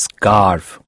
scarf.